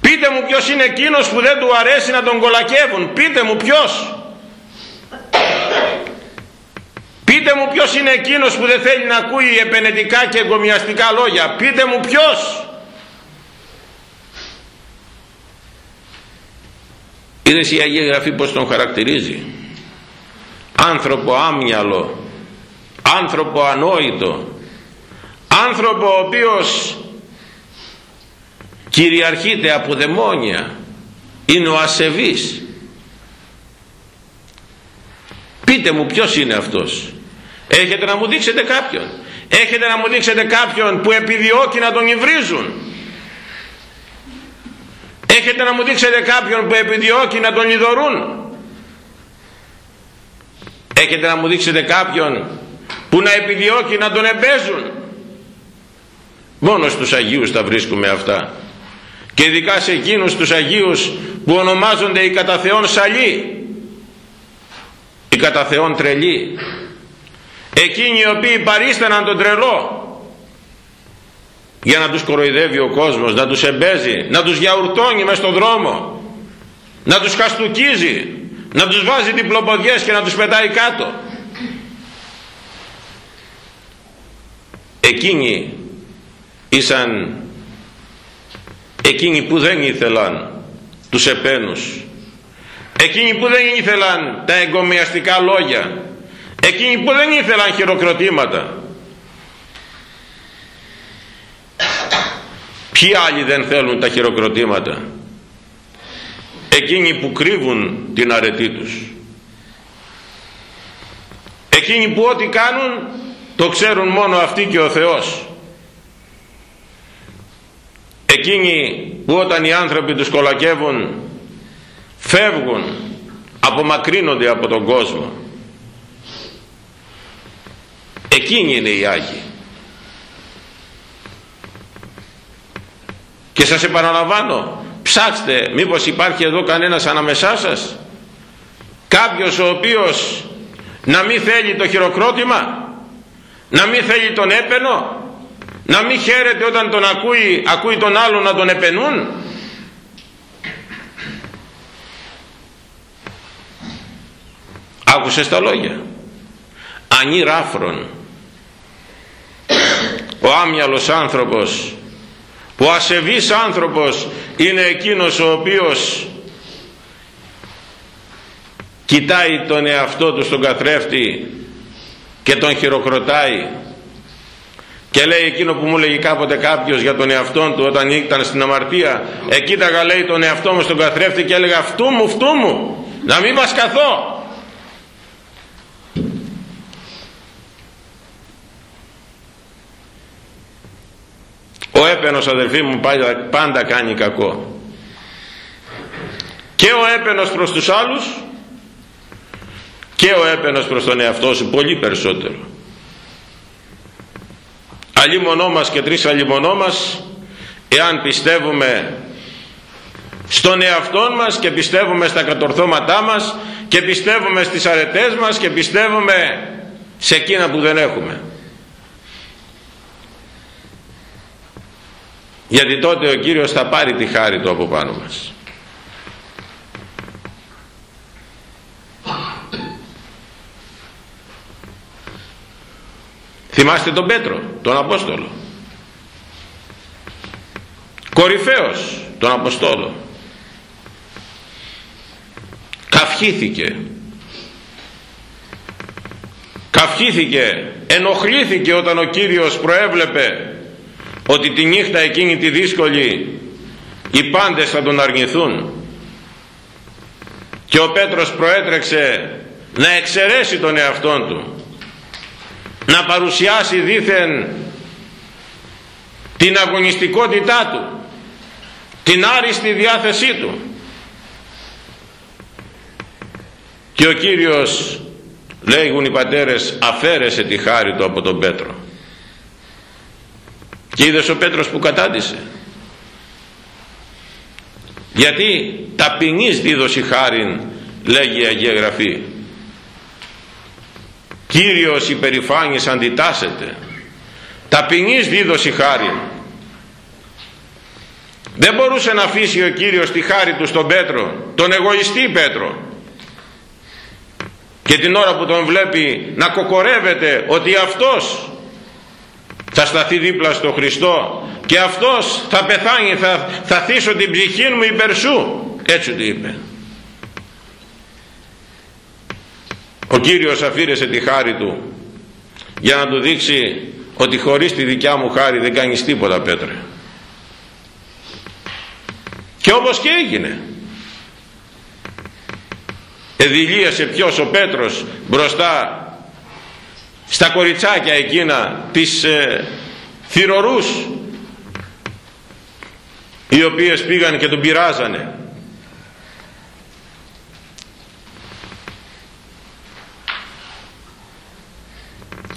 Πείτε μου ποιος είναι εκείνος που δεν του αρέσει να τον κολακεύουν. Πείτε μου ποιος πείτε μου ποιος είναι εκείνος που δεν θέλει να ακούει επενετικά και εγκομιαστικά λόγια. Πείτε μου ποιος. Είδες η Αγία Γραφή πως τον χαρακτηρίζει. Άνθρωπο άμυαλο άνθρωπο ανόητο άνθρωπο ο οποίος κυριαρχείται από δαιμόνια είναι ο ασεβής. Πείτε μου ποιος είναι αυτός έχετε να μου δείξετε κάποιον. Έχετε να μου δείξετε κάποιον που επιδιώκει να τον υβρίζουν. Έχετε να μου δείξετε κάποιον που επιδιώκει να τον ειδωρούν έχετε να μου δείξετε κάποιον που να επιδιώκει να τον εμπέζουν. Μόνο στους Αγίους τα βρίσκουμε αυτά. Και ειδικά σε εκείνους τους Αγίους που ονομάζονται οι κατά Θεόν σαλοί οι κατά Θεόν τρελοί εκείνοι οι οποίοι παρίσταναν τον τρελό για να τους κοροϊδεύει ο κόσμος να τους εμπέζει, να τους γιαουρτώνει μες στον δρόμο να τους χαστούκίζει να τους βάζει διπλοποδιές και να τους πετάει κάτω. Εκείνοι ήσαν εκείνοι που δεν ήθελαν τους επένους. Εκείνοι που δεν ήθελαν τα εγκομιαστικά λόγια εκείνοι που δεν ήθελαν χειροκροτήματα. Ποιοι άλλοι δεν θέλουν τα χειροκροτήματα; Εκείνοι που κρύβουν την αρετή τους. Εκείνοι που ό,τι κάνουν το ξέρουν μόνο αυτοί και ο Θεός. Εκείνοι που όταν οι άνθρωποι τους κολακεύουν φεύγουν απομακρύνονται από τον κόσμο εκείνοι είναι οι Άγιοι. Και σας επαναλαμβάνω ψάξτε μήπως υπάρχει εδώ κανένας ανάμεσά σας; Κάποιος ο οποίος να μην θέλει το χειροκρότημα να μην θέλει τον έπαινο να μην χαίρεται όταν τον ακούει ακούει τον άλλο να τον επενούν άκουσες τα λόγια. Ανή ράφρον ο άμυαλος άνθρωπος ο ασεβής άνθρωπος είναι εκείνος ο οποίος κοιτάει τον εαυτό του στον καθρέφτη και τον χειροκροτάει και λέει εκείνο που μου λέγει κάποτε κάποιος για τον εαυτό του όταν ήταν στην αμαρτία εκείταγα λέει τον εαυτό μου στον καθρέφτη και έλεγα αυτού μου αυτού μου να μην μας ο έπαινος αδελφοί μου πάντα κάνει κακό. Και ο έπαινος προς τους άλλους και ο έπαινος προς τον εαυτό σου πολύ περισσότερο. Αλλήμονό μας και τρεις αλλήμονό μας εάν πιστεύουμε στον εαυτό μας και πιστεύουμε στα κατορθώματά μας και πιστεύουμε στις αρετές μας και πιστεύουμε σε εκείνα που δεν έχουμε γιατί τότε ο Κύριος θα πάρει τη χάρη του από πάνω μας. Θυμάστε τον Πέτρο τον Απόστολο. Κορυφαίος τον Αποστόλο. Καυχήθηκε. Καυχήθηκε ενοχλήθηκε όταν ο Κύριος προέβλεπε ότι τη νύχτα εκείνη τη δύσκολη οι πάντες θα τον αρνηθούν. Και ο Πέτρος προέτρεξε να εξαιρέσει τον εαυτόν του να παρουσιάσει δήθεν την αγωνιστικότητά του την άριστη διάθεσή του. Και ο Κύριος λέγουν οι πατέρες αφαίρεσε τη χάρη του από τον Πέτρο και είδες ο Πέτρος που κατάντησε. Γιατί ταπεινής δίδωση χάριν λέγει η Αγία Γραφή. Κύριος υπερηφάνης αντιτάσσεται. Ταπεινής δίδωση χάριν. Δεν μπορούσε να αφήσει ο Κύριος τη χάρη του στον Πέτρο τον εγωιστή Πέτρο. Και την ώρα που τον βλέπει να κοκορεύεται ότι αυτός θα σταθεί δίπλα στο Χριστό και αυτός θα πεθάνει θα, θα θύσω την ψυχή μου υπέρ σου. Έτσι του είπε. Ο Κύριος αφήρεσε τη χάρη του για να του δείξει ότι χωρίς τη δικιά μου χάρη δεν κάνεις τίποτα Πέτρε. Και όπως και έγινε. Εδηλίασε ποιος ο Πέτρος μπροστά στα κοριτσάκια εκείνα τις ε, θυρωρούς οι οποίες πήγαν και τον πειράζανε.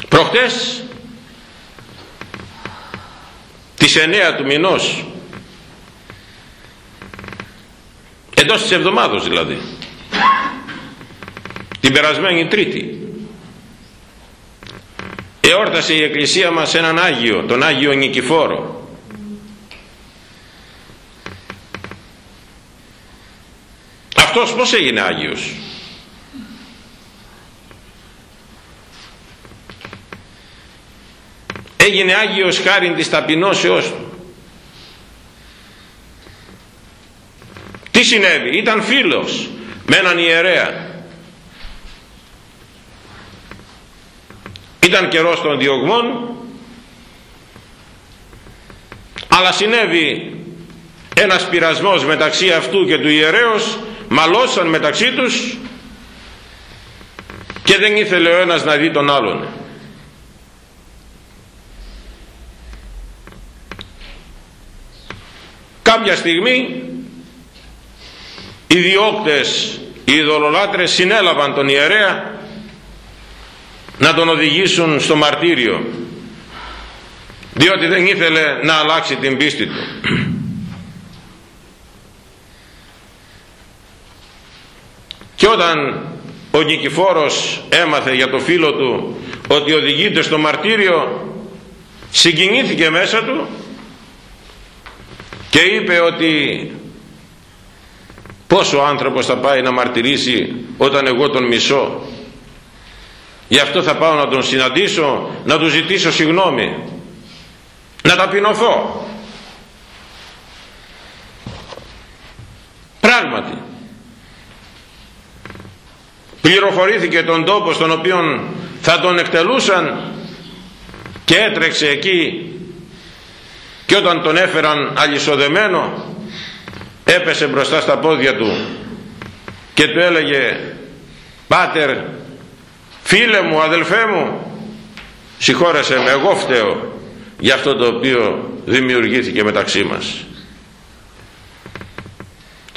Προχτές τις 9 του μηνός εντός της εβδομάδος δηλαδή την περασμένη τρίτη εόρτασε η εκκλησία μας έναν Άγιο τον Άγιο Νικηφόρο αυτός πως έγινε Άγιος; Έγινε Άγιος χάριν της ταπεινώσεώς του. Τι συνέβη; Ήταν φίλος με έναν ιερέα ήταν καιρός των διωγμών αλλά συνέβη ένας πειρασμός μεταξύ αυτού και του ιερέως μαλώσαν μεταξύ τους και δεν ήθελε ο ένας να δει τον άλλον. Κάποια στιγμή οι διώκτες οι ειδωλολάτρες συνέλαβαν τον ιερέα να τον οδηγήσουν στο μαρτύριο διότι δεν ήθελε να αλλάξει την πίστη του. Και όταν ο Νικηφόρος έμαθε για το φίλο του ότι οδηγείται στο μαρτύριο συγκινήθηκε μέσα του και είπε ότι πόσο ο άνθρωπος θα πάει να μαρτυρήσει όταν εγώ τον μισώ γι' αυτό θα πάω να τον συναντήσω να του ζητήσω συγνώμη να ταπεινωθώ. Πράγματι πληροφορήθηκε τον τόπο στον οποίο θα τον εκτελούσαν και έτρεξε εκεί και όταν τον έφεραν αλυσοδεμένο έπεσε μπροστά στα πόδια του και του έλεγε «Πάτερ, φίλε μου, αδελφέ μου, συγχώρεσέ με, εγώ φταίω για αυτό το οποίο δημιουργήθηκε μεταξύ μας».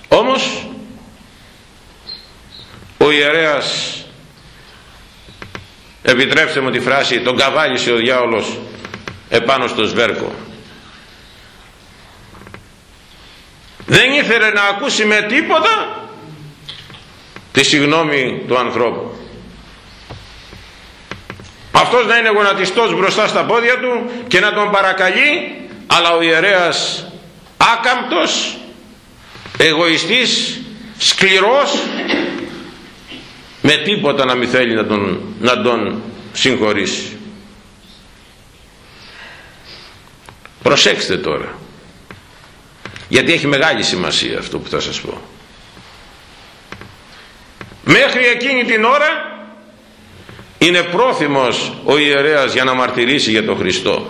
Όμως ο ιερέας επιτρέψτε μου τη φράση τον καβάλισε ο διάολος επάνω στο σβέρκο δεν ήθελε να ακούσει με τίποτα τη συγνώμη του ανθρώπου αυτός να είναι γονατιστός μπροστά στα πόδια του και να τον παρακαλεί αλλά ο ιερέας άκαμπτος εγωιστής σκληρός με τίποτα να μην θέλει να τον, να τον συγχωρήσει. Προσέξτε τώρα γιατί έχει μεγάλη σημασία αυτό που θα σας πω. Μέχρι εκείνη την ώρα είναι πρόθυμος ο ιερέας για να μαρτυρήσει για τον Χριστό.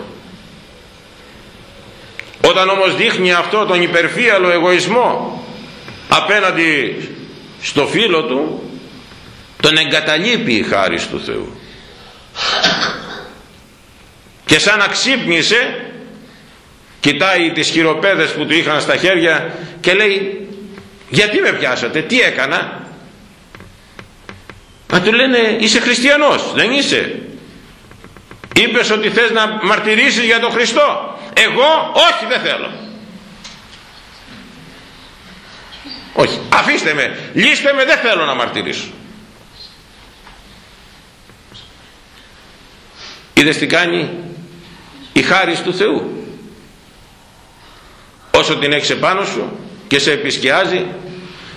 Όταν όμως δείχνει αυτό τον υπερφύαλο εγωισμό απέναντι στο φίλο του τον εγκαταλείπει η χάρη του Θεού. Και σαν να ξύπνησε κοιτάει τις χειροπέδες που του είχαν στα χέρια και λέει γιατί με πιάσατε, τι έκανα να του λένε είσαι χριστιανός, δεν είσαι είπες ότι θες να μαρτυρήσεις για τον Χριστό. Εγώ όχι δεν θέλω. Όχι. Αφήστε με, λύστε με δεν θέλω να μαρτυρήσω. Είδες τι κάνει η χάρη του Θεού. Όσο την έχεις επάνω σου και σε επισκιάζει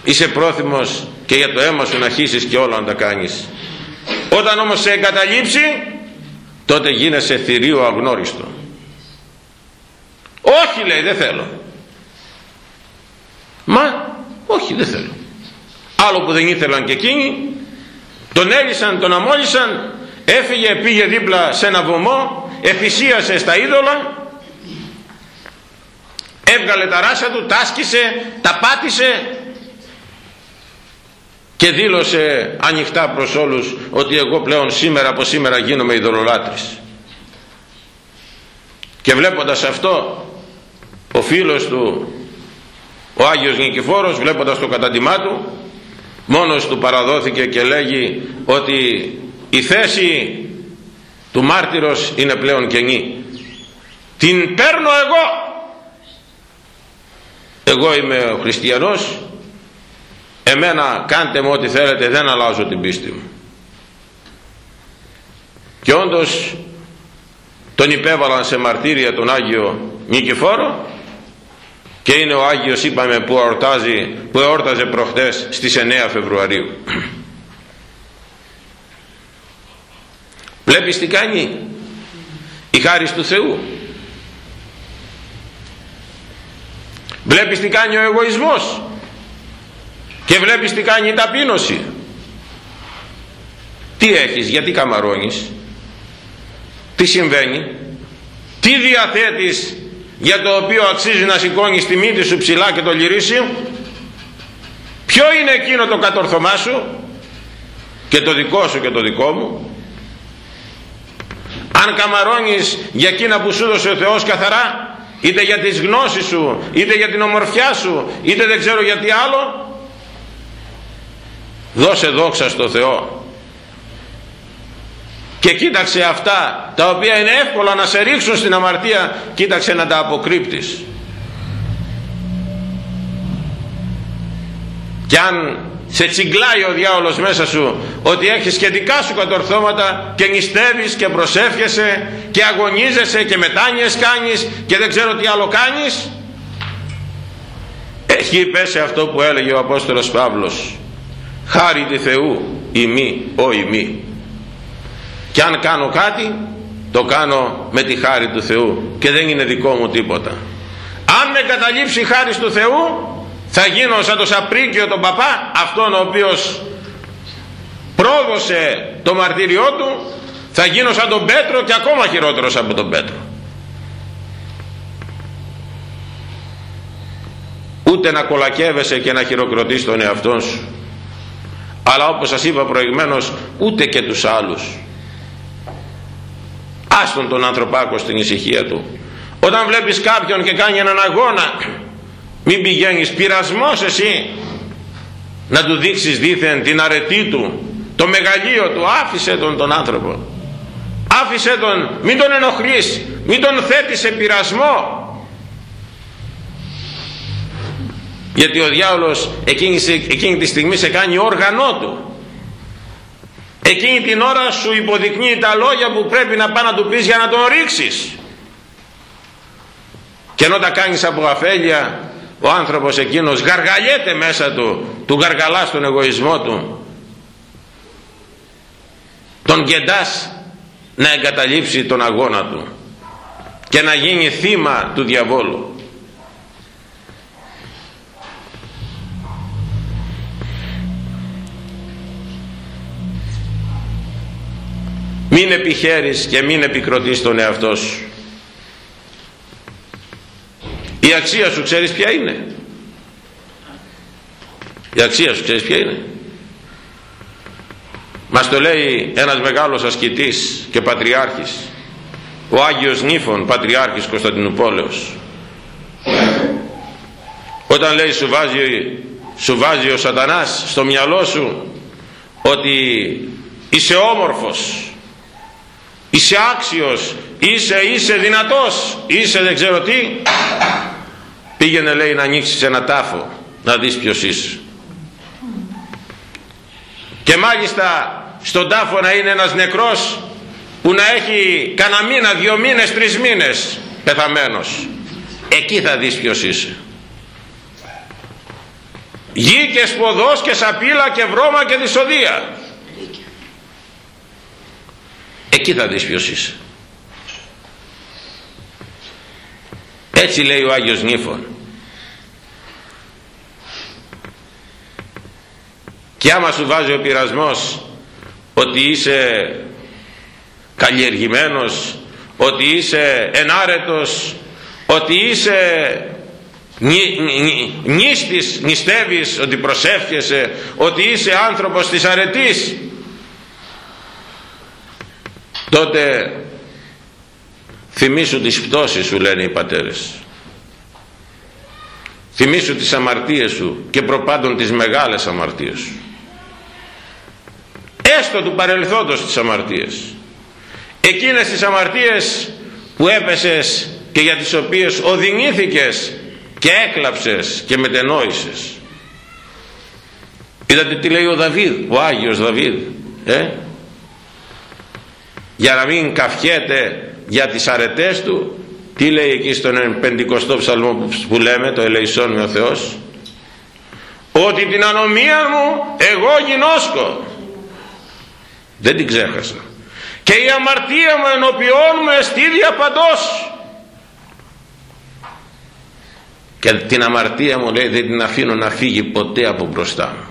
είσαι πρόθυμος και για το αίμα σου να χύσεις και όλα να τα κάνεις. Όταν όμως σε εγκαταλείψει τότε γίνεσαι θηρίο αγνώριστο. Όχι λέει δεν θέλω. Μα όχι δεν θέλω. Άλλο που δεν ήθελαν και εκείνοι τον έλυσαν, τον αμόλυσαν έφυγε πήγε δίπλα σε ένα βωμό εφησίασε στα είδωλα έβγαλε τα ράσα του, τα άσκησε, τα πάτησε και δήλωσε ανοιχτά προς όλους ότι εγώ πλέον σήμερα από σήμερα γίνομαι ειδωλολάτρης. Και βλέποντας αυτό ο φίλος του ο Άγιος Νικηφόρος βλέποντας το καταντημά του μόνος του παραδόθηκε και λέγει ότι η θέση του μάρτυρος είναι πλέον κενή. Την παίρνω εγώ εγώ είμαι ο χριστιανός εμένα κάντε μου ό,τι θέλετε δεν αλλάζω την πίστη μου και όντως τον υπέβαλαν σε μαρτύρια τον Άγιο Νικηφόρο και είναι ο Άγιος είπαμε που, εορτάζει, που εόρταζε προχτές στις 9 Φεβρουαρίου βλέπεις τι κάνει; Η χάρη του Θεού Βλέπεις τι κάνει ο εγωισμός; Και βλέπεις τι κάνει η ταπείνωση. Τι έχεις γιατί καμαρώνεις. Τι συμβαίνει. Τι διαθέτεις για το οποίο αξίζει να σηκώνεις τη μύτη σου ψηλά και το λυρίσιο ποιο είναι εκείνο το κατορθωμά σου. Και το δικό σου και το δικό μου. Αν καμαρώνεις για εκείνα που σου έδωσε ο Θεός καθαρά είτε για τις γνώσεις σου είτε για την ομορφιά σου είτε δεν ξέρω για τι άλλο δώσε δόξα στο Θεό. Και κοίταξε αυτά τα οποία είναι εύκολα να σε ρίξουν στην αμαρτία κοίταξε να τα αποκρύπτεις. Και αν σε τσιγκλάει ο διάολος μέσα σου ότι έχεις και δικά σου κατορθώματα και νηστεύεις και προσεύχεσαι και αγωνίζεσαι και μετάνοιες κάνεις και δεν ξέρω τι άλλο κάνεις. Έχει πέσει αυτό που έλεγε ο Απόστολος Παύλος χάρη τη Θεού ημί ο ημί. Και αν κάνω κάτι το κάνω με τη χάρη του Θεού και δεν είναι δικό μου τίποτα. Αν με καταλήψει η χάρη του Θεού θα γίνω σαν το Σαπρίκιο τον παπά αυτόν ο οποίος πρόδωσε το μαρτύριό του θα γίνω σαν τον Πέτρο και ακόμα χειρότερος από τον Πέτρο. Ούτε να κολακεύεσαι και να χειροκροτείς τον εαυτό σου αλλά όπως σας είπα προηγουμένως ούτε και τους άλλους. Άστον τον ανθρωπάκο στην ησυχία του. Όταν βλέπεις κάποιον και κάνει έναν αγώνα μην πηγαίνεις πειρασμός εσύ. Να του δείξεις δήθεν την αρετή του το μεγαλείο του. Άφησε τον τον άνθρωπο. Άφησε τον μην τον ενοχλείς μην τον θέτεις σε πειρασμό γιατί ο διάολος εκείνη, εκείνη τη στιγμή σε κάνει όργανό του. Εκείνη την ώρα σου υποδεικνύει τα λόγια που πρέπει να πάει να του πεις για να τον ρίξεις. Και ενώ τα κάνεις από αφέλεια ο άνθρωπος εκείνος γαργαλιέται μέσα του του γαργαλάς στον εγωισμό του. Τον κεντάς να εγκαταλείψει τον αγώνα του και να γίνει θύμα του διαβόλου μην επιχαίρεις και μην επικροτείς τον εαυτό σου. Η αξία σου ξέρεις ποια είναι; Η αξία σου ξέρεις ποια είναι; Μας το λέει ένας μεγάλος ασκητής και πατριάρχης ο Άγιος Νίφων πατριάρχης Κωνσταντινούπολεως. Όταν λέει σου βάζει, σου βάζει ο σατανάς στο μυαλό σου ότι είσαι όμορφος είσαι άξιος είσαι, είσαι δυνατός είσαι δεν ξέρω τι. Πήγαινε λέει να ανοίξεις ένα τάφο να δεις ποιος είσαι. Και μάλιστα στον τάφο να είναι ένας νεκρός που να έχει κανένα μήνα, δυο μήνες, τρεις μήνες πεθαμένος. Εκεί θα δεις ποιος είσαι. Γη και σποδός και σαπίλα και βρώμα και δυσοδεία εκεί θα δεις ποιος είσαι. Έτσι λέει ο Άγιος Νίφων και άμα σου βάζει ο πειρασμός ότι είσαι καλλιεργημένος ότι είσαι ενάρετος ότι είσαι νίστης, νηστεύεις ότι προσεύχεσαι ότι είσαι άνθρωπος της αρετής τότε θυμήσου τις πτώσεις σου λένε οι πατέρες. Θυμήσου τις αμαρτίες σου και προπάντων τις μεγάλες αμαρτίες σου. Έστω του παρελθόντος τις αμαρτίες. Εκείνες τις αμαρτίες που έπεσες και για τις οποίες οδυνήθηκες και έκλαψες και μετενόησες. Είδατε τι λέει ο Δαβίδ ο Άγιος Δαβίδ ε; Για να μην καφιέται για τις αρετές του τι λέει εκεί στον πεντηκοστό ψαλμό που λέμε το ελεησόν με ο Θεός; Ότι την ανομία μου εγώ γινώσκω. Δεν την ξέχασα. Και η αμαρτία μου ενωπιών μου εστίδια παντός και την αμαρτία μου λέει δεν την αφήνω να φύγει ποτέ από μπροστά μου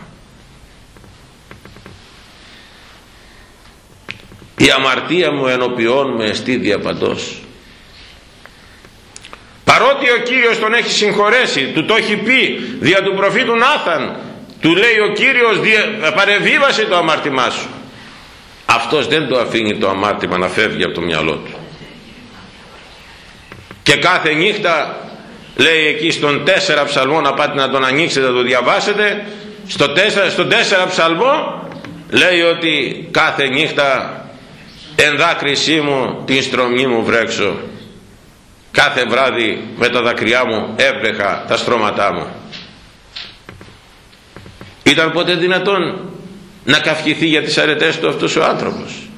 η αμαρτία μου ενωπιών με εστί διαπαντός παρότι ο Κύριος τον έχει συγχωρέσει του το έχει πει δια του προφήτου Νάθαν του λέει ο Κύριος παρεβίβασε το αμάρτημά σου αυτός δεν το αφήνει το αμάρτημα να φεύγει από το μυαλό του. Και κάθε νύχτα λέει εκεί στον 4 ψαλμό να πάτε να τον ανοίξετε να το διαβάσετε στο 4, στον 4 ψαλμό λέει ότι κάθε νύχτα εν δάκρυσή μου την στρωμή μου βρέξω. Κάθε βράδυ με τα δακρυά μου έβρεχα τα στρώματά μου. Ήταν ποτέ δυνατόν να καυχηθεί για τις αρετές του αυτός ο άνθρωπος.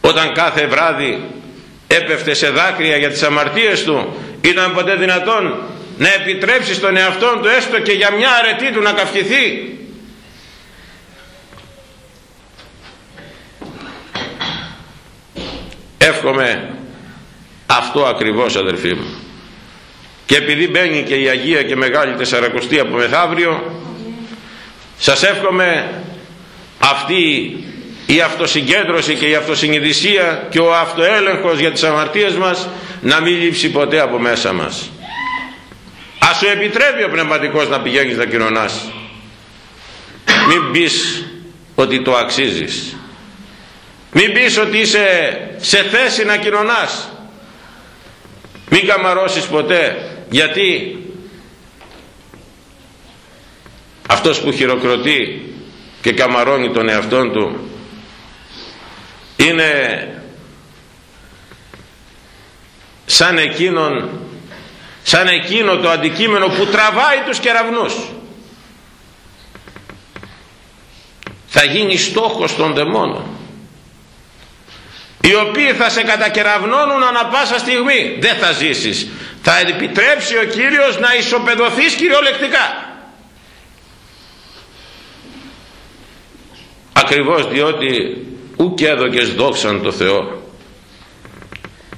Όταν κάθε βράδυ έπεφτε σε δάκρυα για τις αμαρτίες του ήταν ποτέ δυνατόν να επιτρέψει στον εαυτό του έστω και για μια αρετή του να καυχηθεί εύχομαι αυτό ακριβώς αδερφοί μου. Και επειδή μπαίνει και η Αγία και Μεγάλη Τεσσαρακοστή από μεθαύριο σας εύχομαι αυτή η αυτοσυγκέντρωση και η αυτοσυνειδησία και ο αυτοέλεγχος για τις αμαρτίες μας να μην λείψει ποτέ από μέσα μας. Ας σου επιτρέπει ο πνευματικός να πηγαίνεις να κοινωνάς. Μην πεις ότι το αξίζεις μην πεις ότι είσαι σε θέση να κοινωνάς. Μην καμαρώσεις ποτέ γιατί αυτός που χειροκροτεί και καμαρώνει τον εαυτόν του είναι σαν εκείνον σαν εκείνο το αντικείμενο που τραβάει τους κεραυνούς. Θα γίνει στόχος των δαιμόνων οι οποίοι θα σε κατακεραυνώνουν ανα πάσα στιγμή. Δεν θα ζήσεις. Θα επιτρέψει ο Κύριος να ισοπεδωθείς κυριολεκτικά. Ακριβώς διότι ουκ έδωκες δόξαν το Θεό.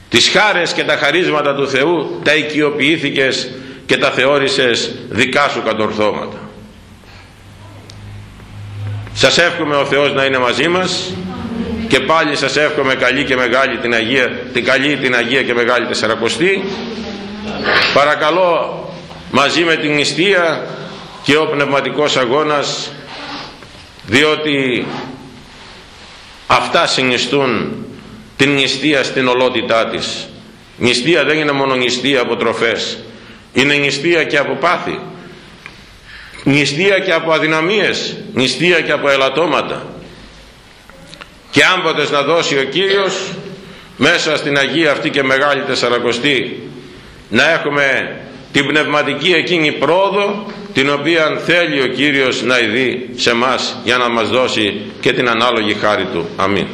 Τις χάρες και τα χαρίσματα του Θεού τα οικειοποιήθηκες και τα θεώρησες δικά σου κατορθώματα. Σας εύχομαι ο Θεός να είναι μαζί μας και πάλι σας εύχομαι καλή και μεγάλη την Αγία την καλή την Αγία και μεγάλη Τεσσαρακοστή. Παρακαλώ μαζί με την νηστεία και ο πνευματικός αγώνας διότι αυτά συνιστούν την νηστεία στην ολότητά της. Νηστεία δεν είναι μόνο νηστεία από τροφές. Είναι νηστεία και από πάθη. Νηστεία και από αδυναμίες. Νηστεία και από ελαττώματα και άμποτες να δώσει ο Κύριος μέσα στην Αγία αυτή και Μεγάλη Τεσσαρακοστή να έχουμε την πνευματική εκείνη πρόοδο την οποία θέλει ο Κύριος να ειδεί σε μας για να μας δώσει και την ανάλογη χάρη Του. Αμήν.